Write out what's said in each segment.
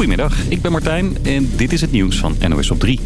Goedemiddag, ik ben Martijn en dit is het nieuws van NOS op 3.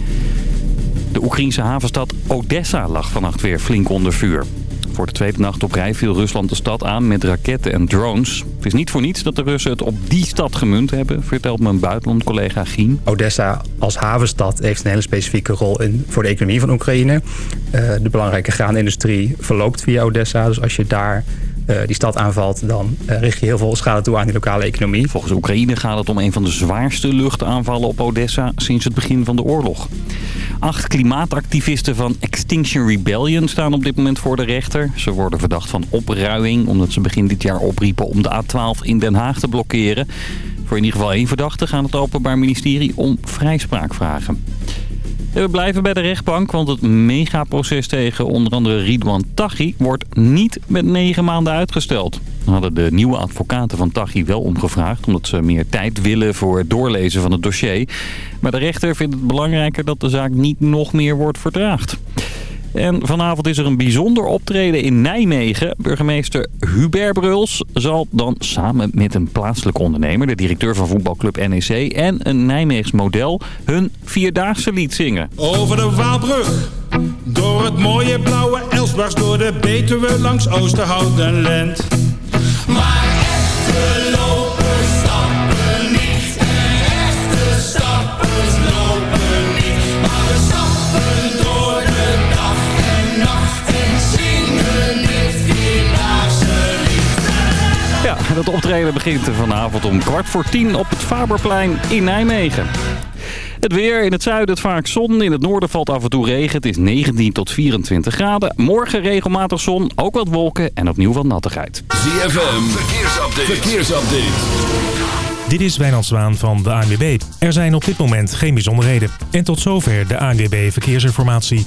De Oekraïnse havenstad Odessa lag vannacht weer flink onder vuur. Voor de tweede nacht op rij viel Rusland de stad aan met raketten en drones. Het is niet voor niets dat de Russen het op die stad gemunt hebben, vertelt mijn buitenlandcollega Gien. Odessa als havenstad heeft een hele specifieke rol in, voor de economie van Oekraïne. Uh, de belangrijke graanindustrie verloopt via Odessa. Dus als je daar uh, die stad aanvalt, dan uh, richt je heel veel schade toe aan die lokale economie. Volgens Oekraïne gaat het om een van de zwaarste luchtaanvallen op Odessa sinds het begin van de oorlog. Acht klimaatactivisten van Extinction Rebellion staan op dit moment voor de rechter. Ze worden verdacht van opruiing omdat ze begin dit jaar opriepen om de A12 in Den Haag te blokkeren. Voor in ieder geval één verdachte gaan het Openbaar Ministerie om vrijspraak vragen. We blijven bij de rechtbank, want het megaproces tegen onder andere Ridwan Taghi wordt niet met negen maanden uitgesteld. hadden de nieuwe advocaten van Taghi wel omgevraagd, omdat ze meer tijd willen voor het doorlezen van het dossier. Maar de rechter vindt het belangrijker dat de zaak niet nog meer wordt vertraagd. En vanavond is er een bijzonder optreden in Nijmegen. Burgemeester Hubert Bruls zal dan samen met een plaatselijke ondernemer... de directeur van voetbalclub NEC en een Nijmeegs model... hun Vierdaagse lied zingen. Over de Waalbrug, door het mooie blauwe Elsbars... door de Betuwe langs Oosterhoudenland. Maar echte dat optreden begint vanavond om kwart voor tien op het Faberplein in Nijmegen. Het weer in het zuiden het vaak zon. In het noorden valt af en toe regen. Het is 19 tot 24 graden. Morgen regelmatig zon, ook wat wolken en opnieuw wat nattigheid. ZFM, verkeersupdate. verkeersupdate. Dit is Wijnand Zwaan van de ANWB. Er zijn op dit moment geen bijzonderheden. En tot zover de ANWB Verkeersinformatie.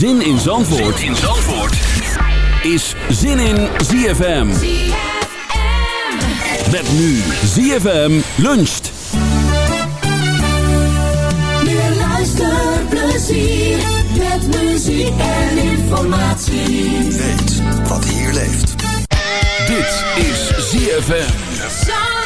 Zin in Zandvoort, zin in Zandvoort. is Zin in ZFM. Met nu ZFM luncht. Meer luisterplezier met muziek en informatie. Weet wat hier leeft. Dit is ZFM. Zandvoort.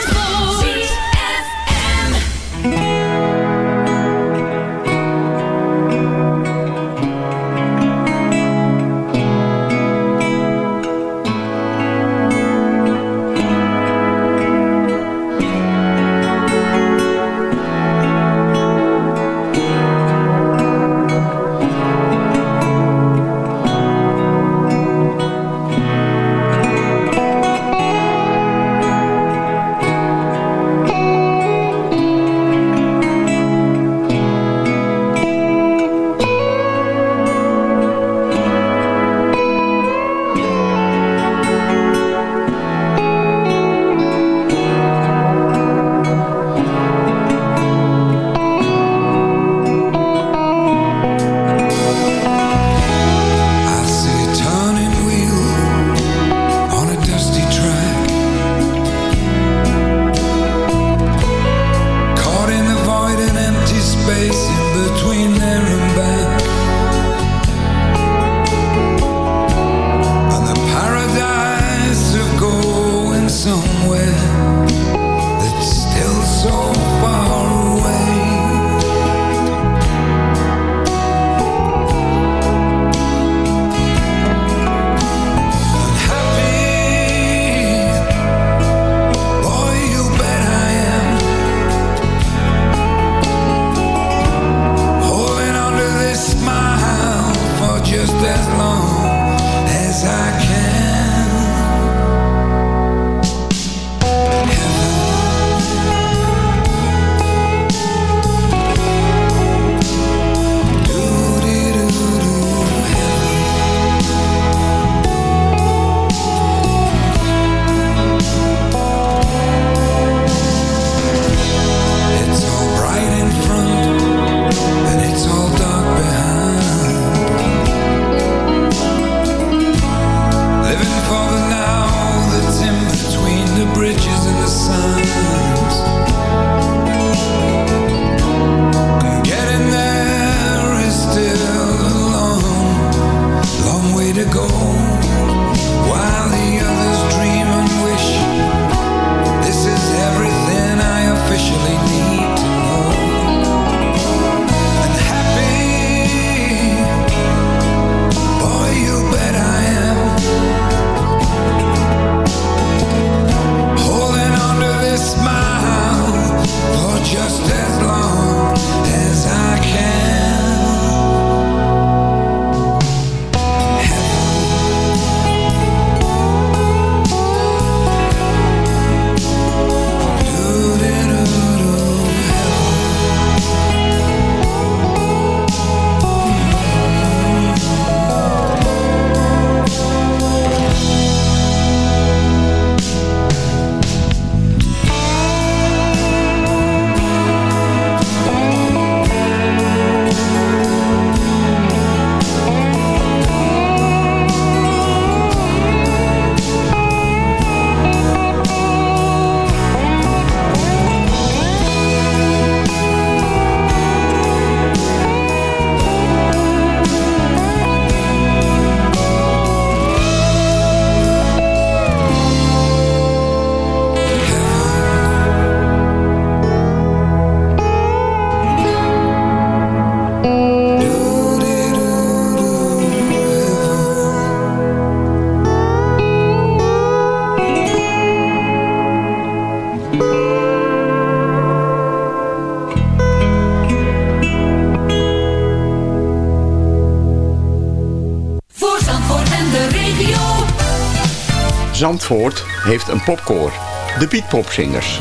Zandvoort heeft een popkoor, de Beatpopzingers.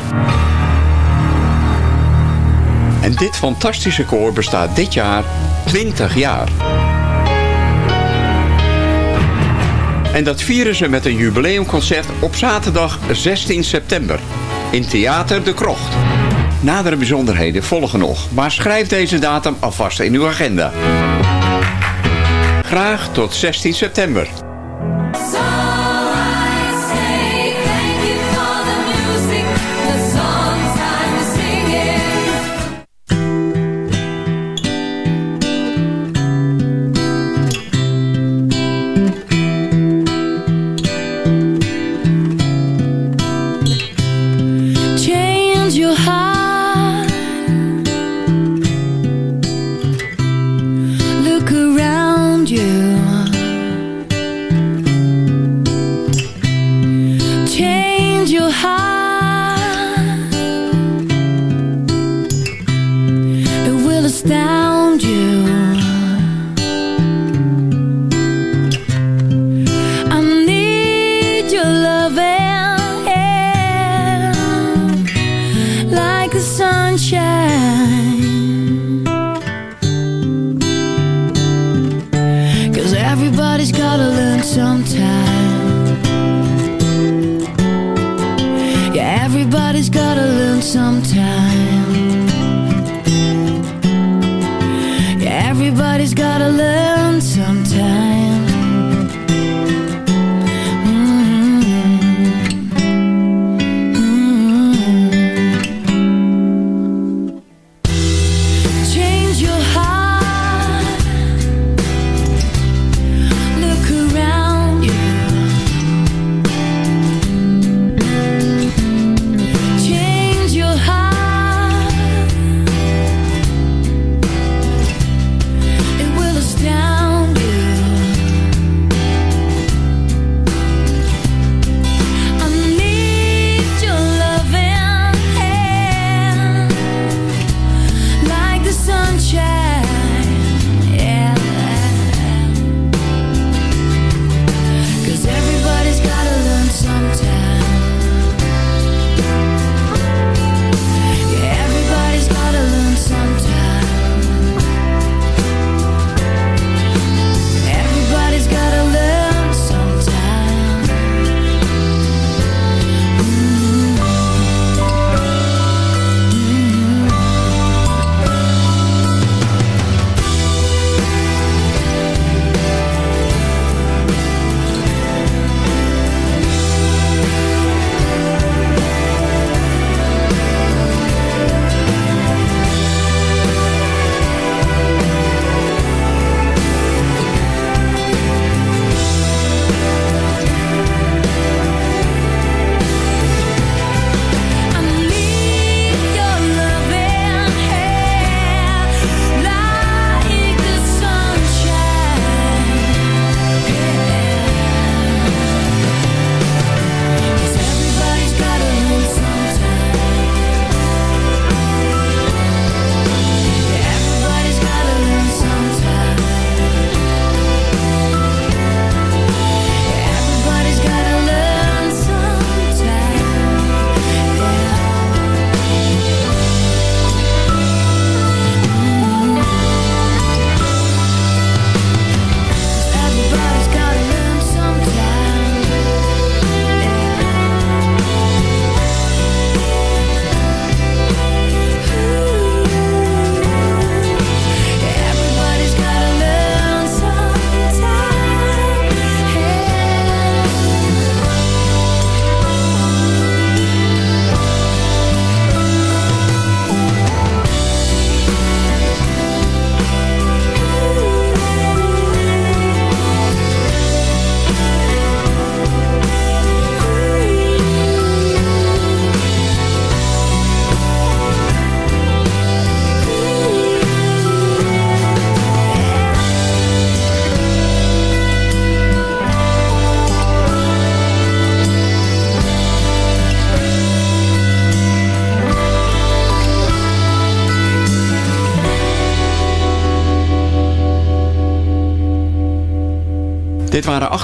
En dit fantastische koor bestaat dit jaar 20 jaar. En dat vieren ze met een jubileumconcert op zaterdag 16 september in Theater de Krocht. Nadere bijzonderheden volgen nog, maar schrijf deze datum alvast in uw agenda. Graag tot 16 september.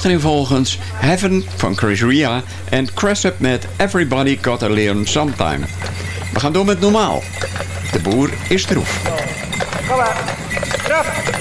Achterin volgens Heaven van Chris Ria en Cressup met Everybody Got a Learn Sometime. We gaan door met normaal. De boer is troef. Kom maar.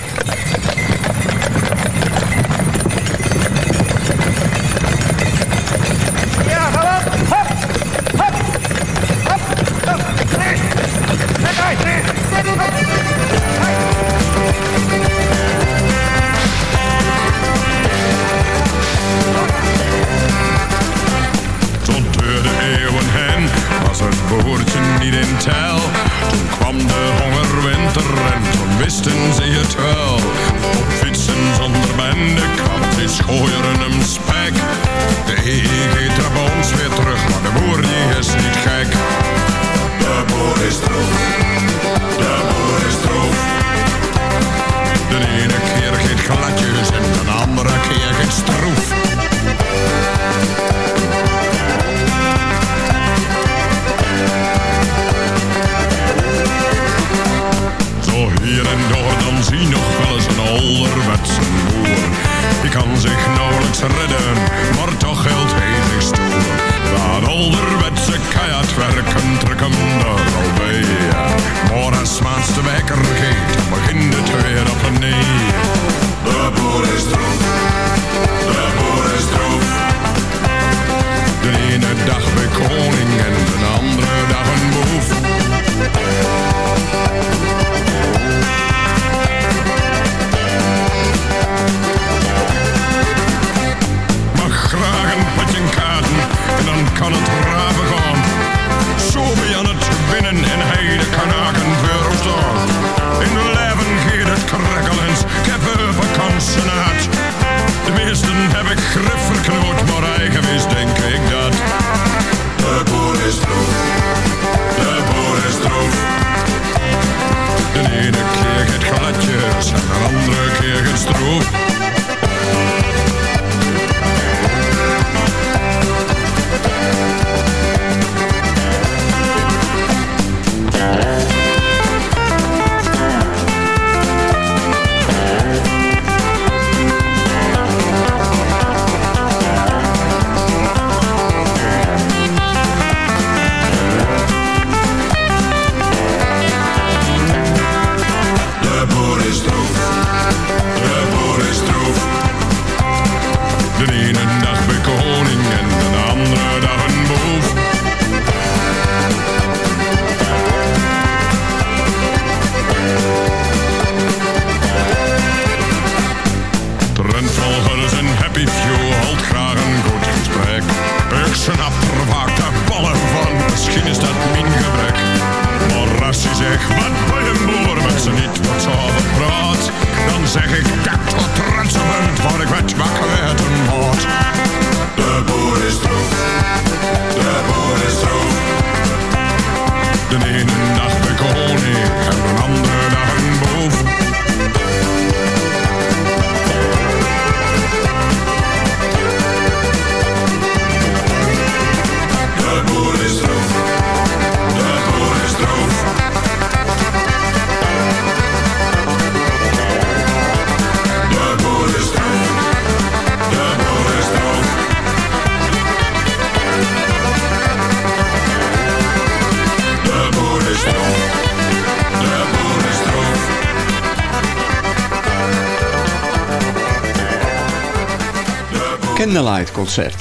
Concert.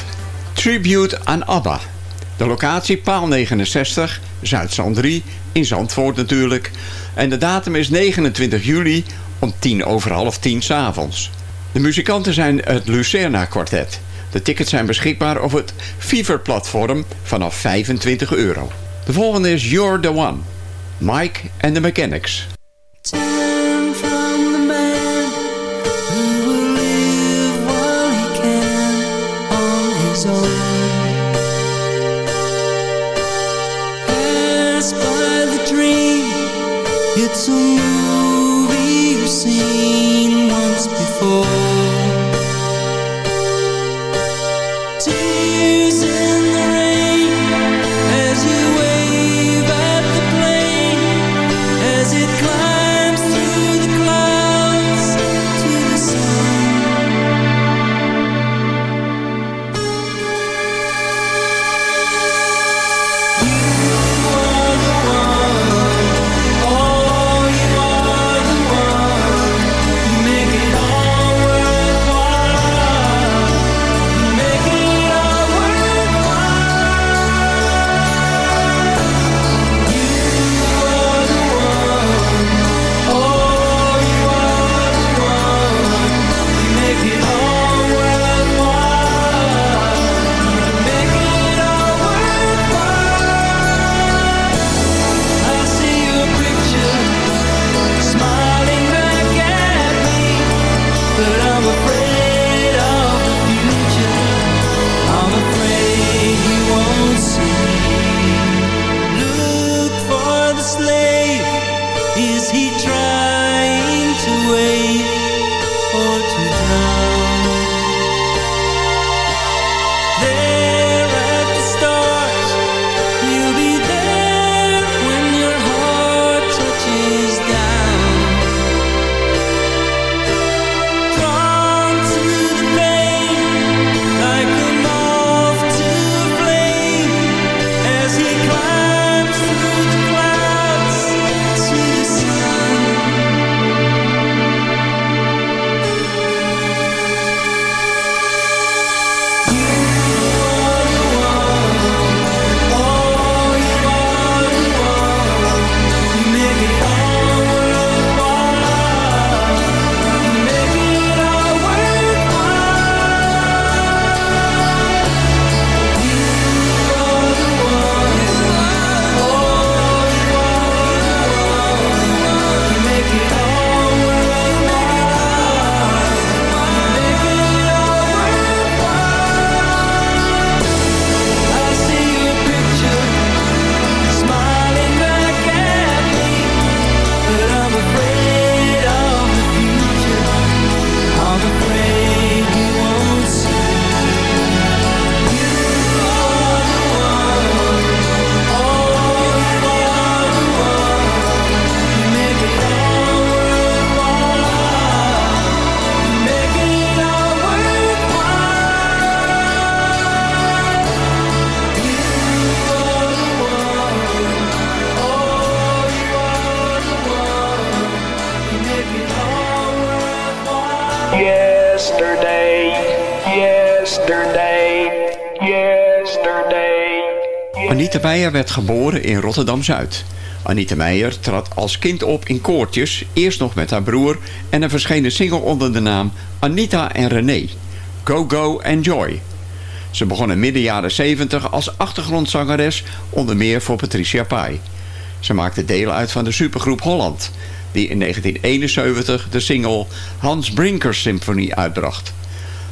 Tribute aan ABBA. De locatie paal 69, Zuidzand 3, in Zandvoort natuurlijk. En de datum is 29 juli om tien over half tien s'avonds. De muzikanten zijn het Lucerna Quartet. De tickets zijn beschikbaar op het Fever-platform vanaf 25 euro. De volgende is You're the One, Mike and the Mechanics. before geboren in Rotterdam-Zuid. Anita Meijer trad als kind op in koortjes, eerst nog met haar broer... en er verscheen een single onder de naam Anita en René. Go Go Enjoy. Ze begon in midden jaren 70 als achtergrondzangeres, onder meer voor Patricia Pai. Ze maakte deel uit van de supergroep Holland... die in 1971 de single Hans Brinkers Symphony uitbracht.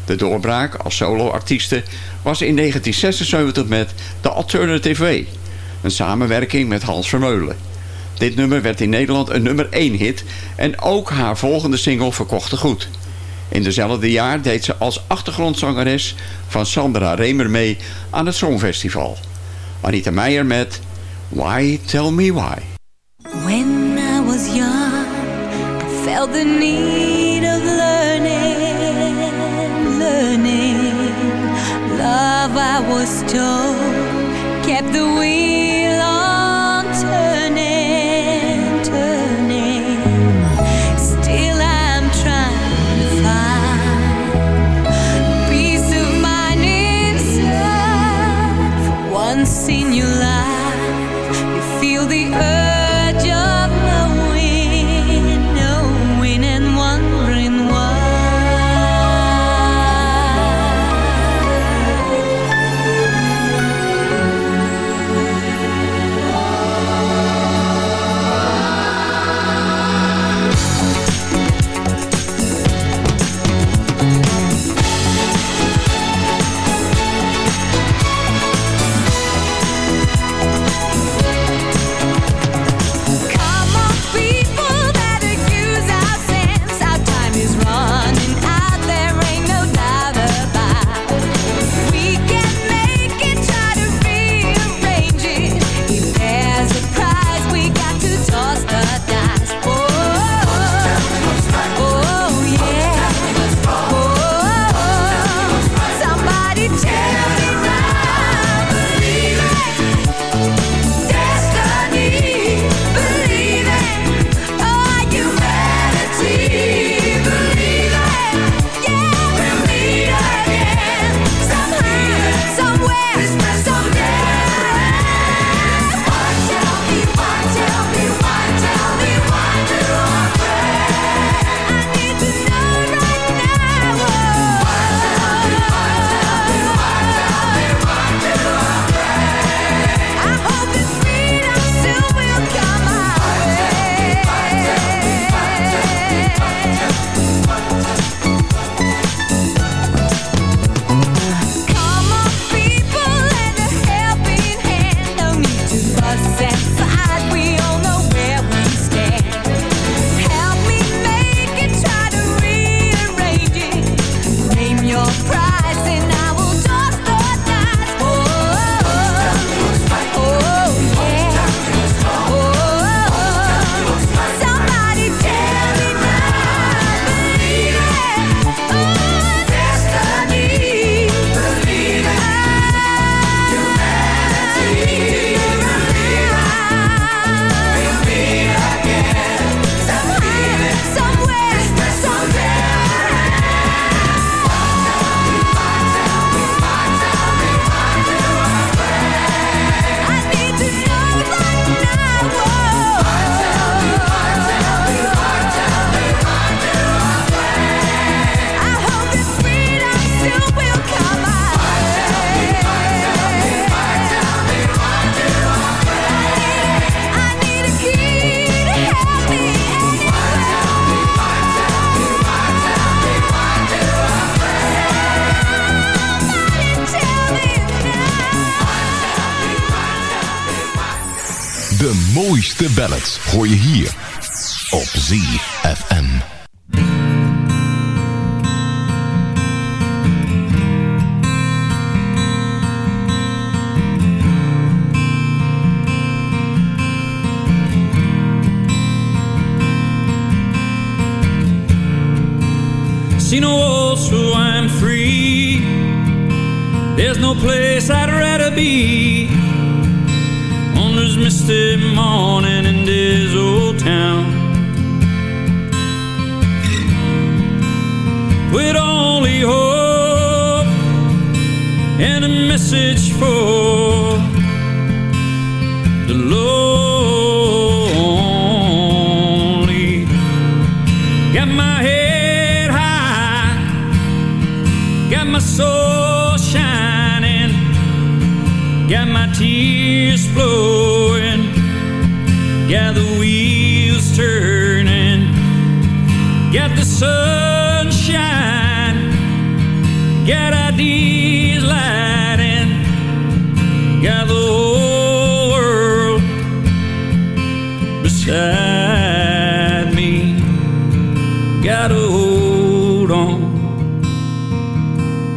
De doorbraak als soloartieste was in 1976 met The Alternative Way... een samenwerking met Hans Vermeulen. Dit nummer werd in Nederland een nummer 1 hit... en ook haar volgende single verkochte goed... In dezelfde jaar deed ze als achtergrondzangeres van Sandra Remer mee aan het Songfestival. Anita Meijer met Why Tell Me Why. When I was young, I felt the need of learning, learning. Love, I was told, kept the No walls, so I'm free. There's no place I'd rather be. On this misty morning in this old town. With only hope and a message for my tears flowing, got the wheels turning, got the sunshine, got ideas lighting, got the whole world beside me. Gotta hold on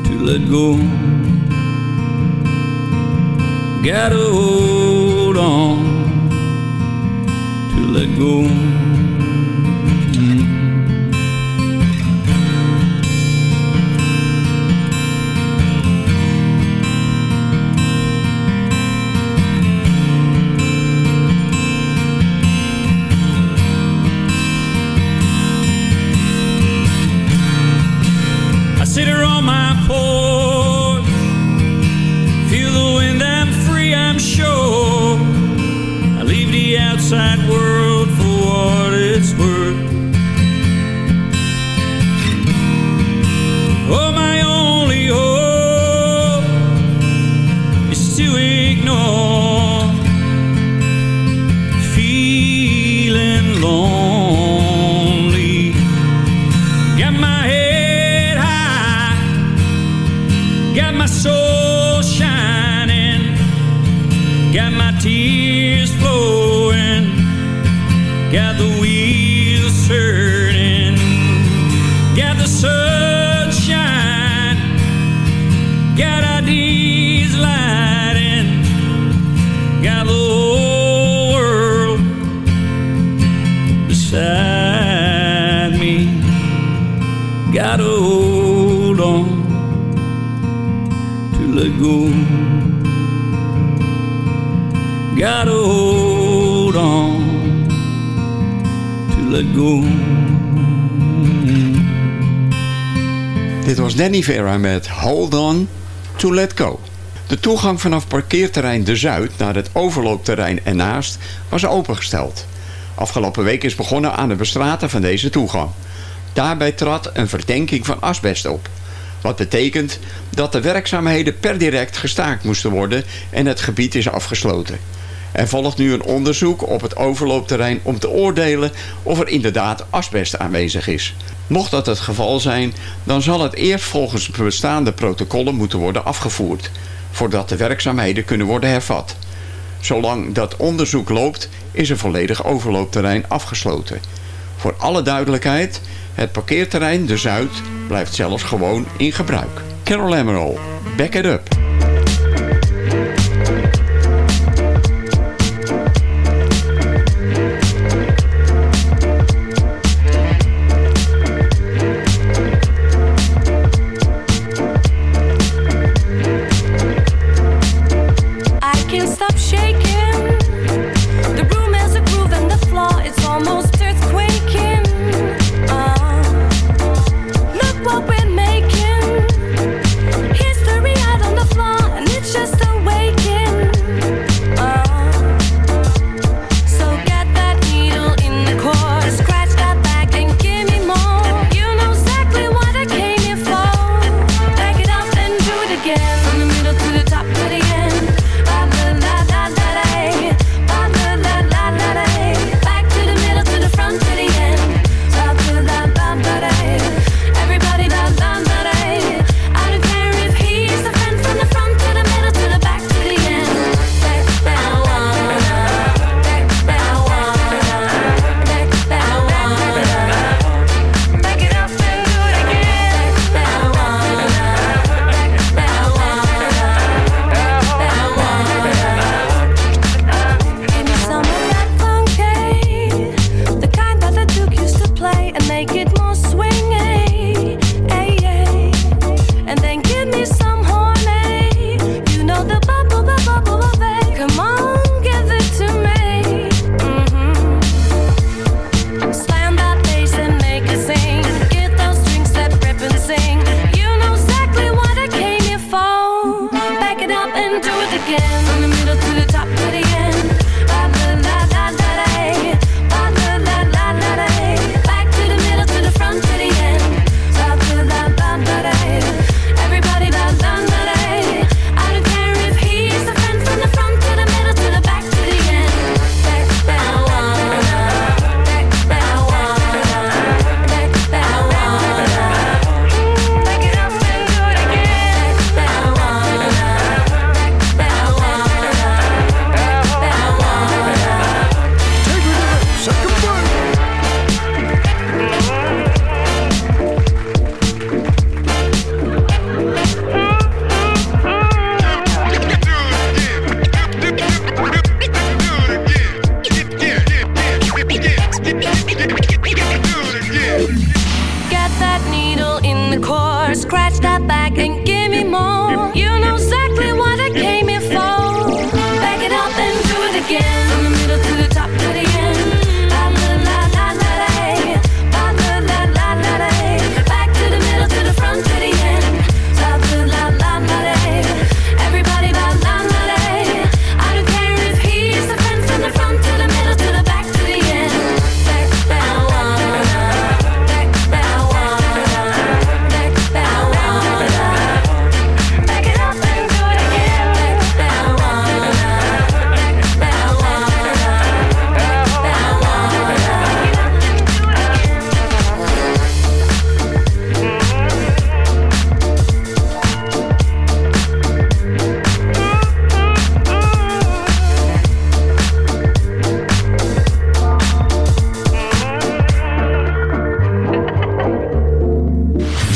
to let go. sad world. Dit was Danny Vera met Hold On To Let Go. De toegang vanaf parkeerterrein De Zuid naar het overloopterrein ernaast was opengesteld. Afgelopen week is begonnen aan het bestraten van deze toegang. Daarbij trad een verdenking van asbest op. Wat betekent dat de werkzaamheden per direct gestaakt moesten worden en het gebied is afgesloten. Er volgt nu een onderzoek op het overloopterrein om te oordelen of er inderdaad asbest aanwezig is. Mocht dat het geval zijn, dan zal het eerst volgens bestaande protocollen moeten worden afgevoerd, voordat de werkzaamheden kunnen worden hervat. Zolang dat onderzoek loopt, is een volledig overloopterrein afgesloten. Voor alle duidelijkheid, het parkeerterrein De Zuid blijft zelfs gewoon in gebruik. Carol Emerald, back it up.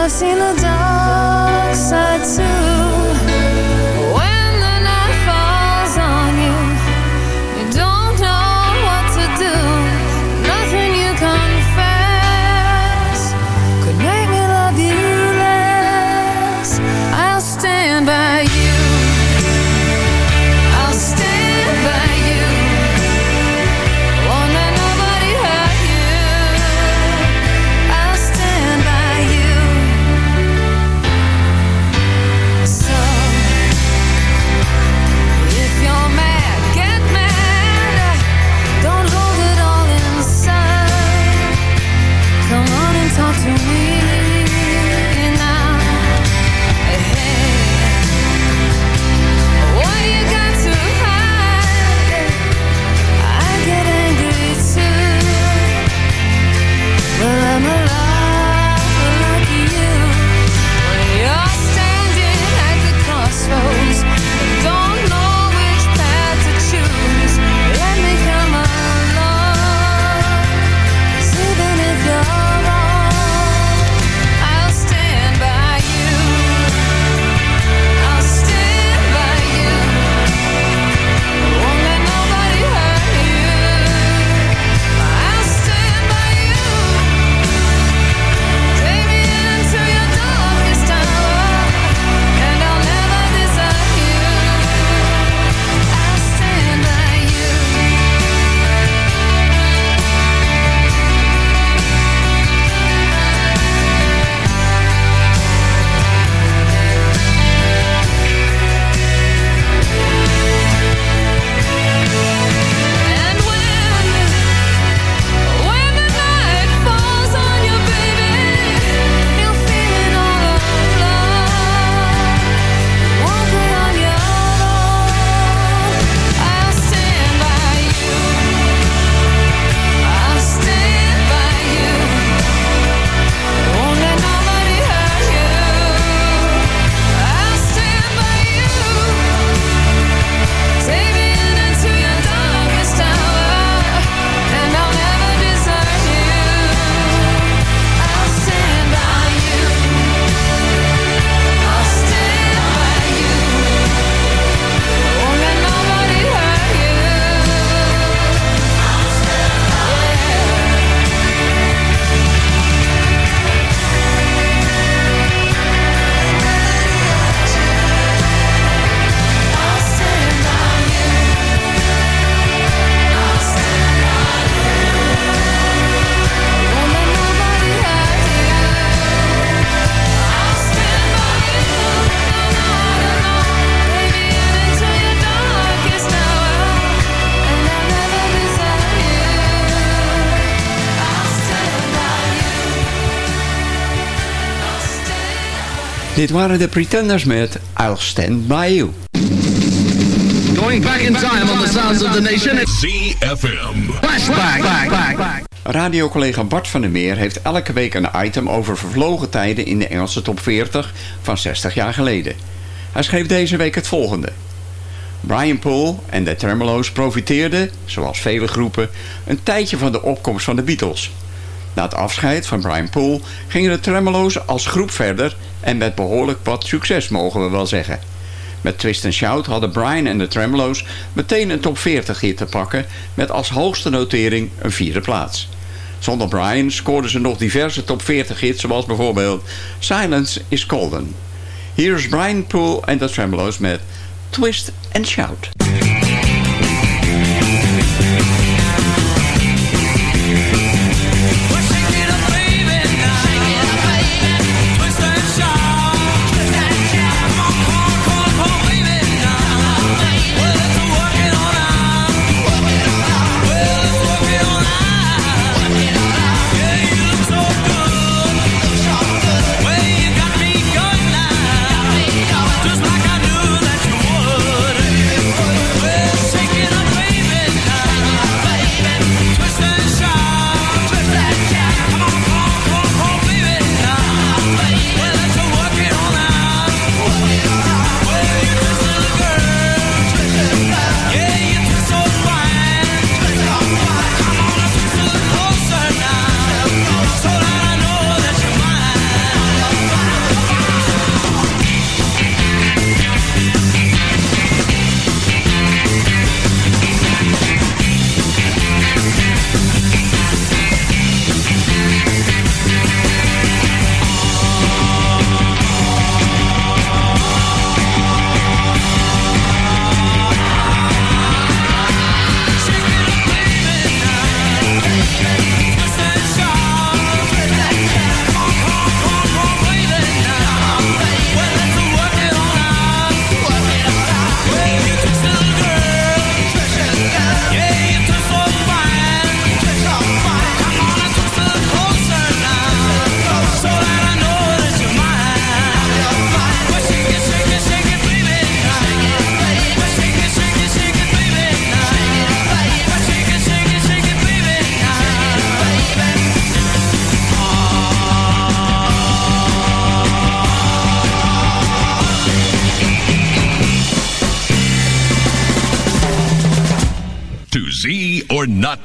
I've seen the dark Dit waren de Pretenders met I'll Stand By You. Going back in time on the sounds of the nation. ZFM. Flashback. Radiocollega Bart van der Meer heeft elke week een item over vervlogen tijden in de Engelse top 40 van 60 jaar geleden. Hij schreef deze week het volgende. Brian Poole en de Tremolo's profiteerden, zoals vele groepen, een tijdje van de opkomst van de Beatles. Na het afscheid van Brian Poole gingen de Tremolo's als groep verder en met behoorlijk wat succes mogen we wel zeggen. Met Twist and Shout hadden Brian en de Tremolo's meteen een top 40 hit te pakken met als hoogste notering een vierde plaats. Zonder Brian scoorden ze nog diverse top 40 hits zoals bijvoorbeeld Silence is Golden. Hier is Brian Poole en de Tremolo's met Twist and Shout.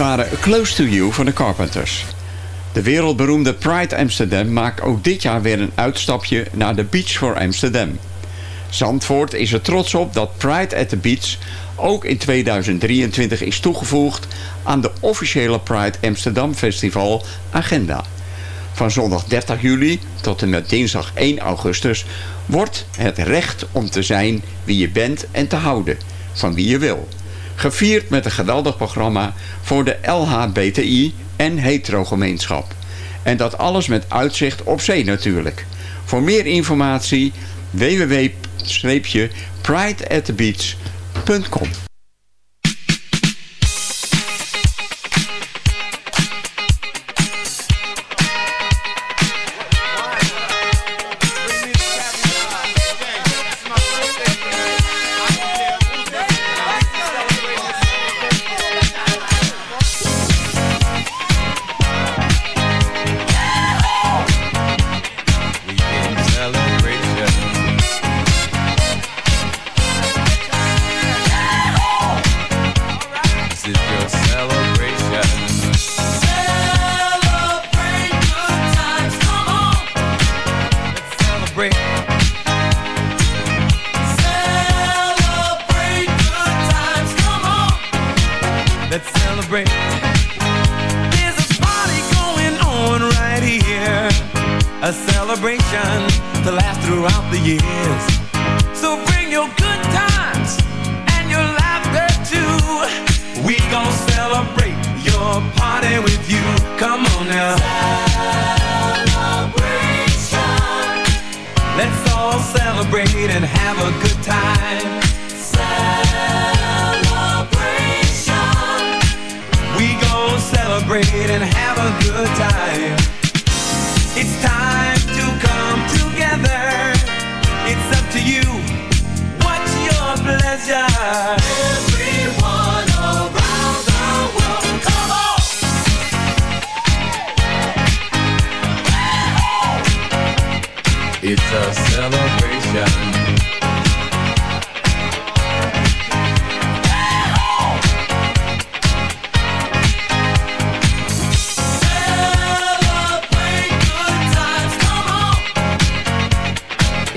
waren Close to You van de Carpenters. De wereldberoemde Pride Amsterdam maakt ook dit jaar weer een uitstapje naar de Beach voor Amsterdam. Zandvoort is er trots op dat Pride at the Beach ook in 2023 is toegevoegd aan de officiële Pride Amsterdam Festival Agenda. Van zondag 30 juli tot en met dinsdag 1 augustus wordt het recht om te zijn wie je bent en te houden van wie je wil. Gevierd met een geweldig programma voor de LHBTI en hetero-gemeenschap. En dat alles met uitzicht op zee natuurlijk. Voor meer informatie www.prideatthebeach.com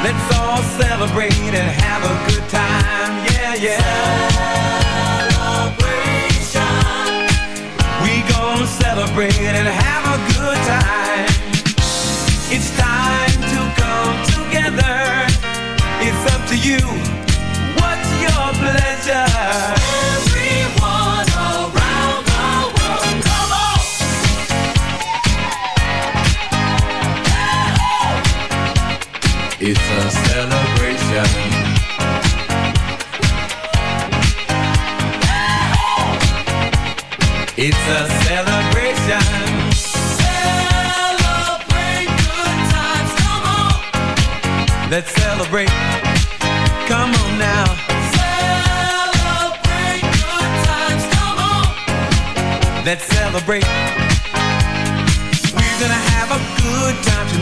Let's all celebrate and have a good time. Yeah, yeah. Celebration. We gon' celebrate and have a good time. It's time to come together. It's up to you. What's your pleasure?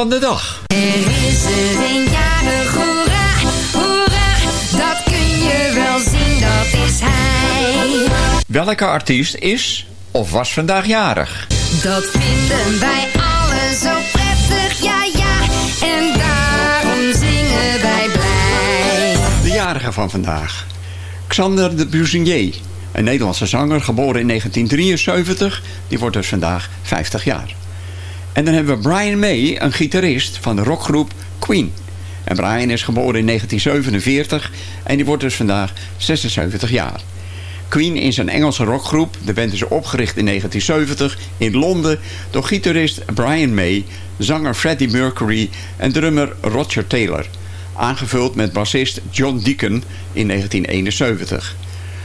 Van de dag. Er is er een jarig, hoera, hoera, dat kun je wel zien, dat is hij. Welke artiest is of was vandaag jarig? Dat vinden wij allen zo prettig, ja ja, en daarom zingen wij blij. De jarige van vandaag. Xander de Busigny, een Nederlandse zanger, geboren in 1973. Die wordt dus vandaag 50 jaar. En dan hebben we Brian May, een gitarist van de rockgroep Queen. En Brian is geboren in 1947 en die wordt dus vandaag 76 jaar. Queen is een Engelse rockgroep. De band is opgericht in 1970 in Londen door gitarist Brian May, zanger Freddie Mercury en drummer Roger Taylor. Aangevuld met bassist John Deacon in 1971.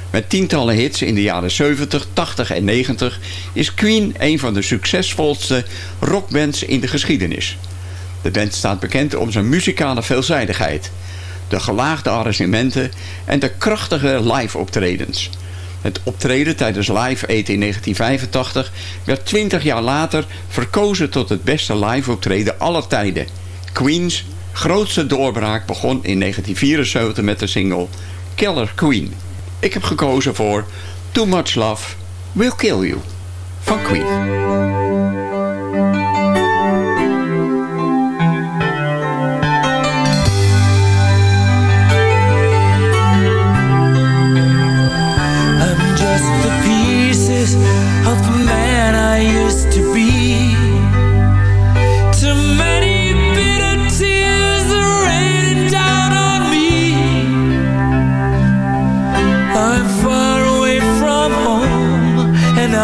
Met tientallen hits in de jaren 70, 80 en 90 is Queen een van de succesvolste rockbands in de geschiedenis. De band staat bekend om zijn muzikale veelzijdigheid, de gelaagde arrangementen en de krachtige live optredens. Het optreden tijdens Live Aid in 1985 werd 20 jaar later verkozen tot het beste live optreden aller tijden. Queen's grootste doorbraak begon in 1974 met de single Killer Queen. Ik heb gekozen voor Too Much Love Will Kill You van Queen.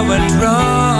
I went wrong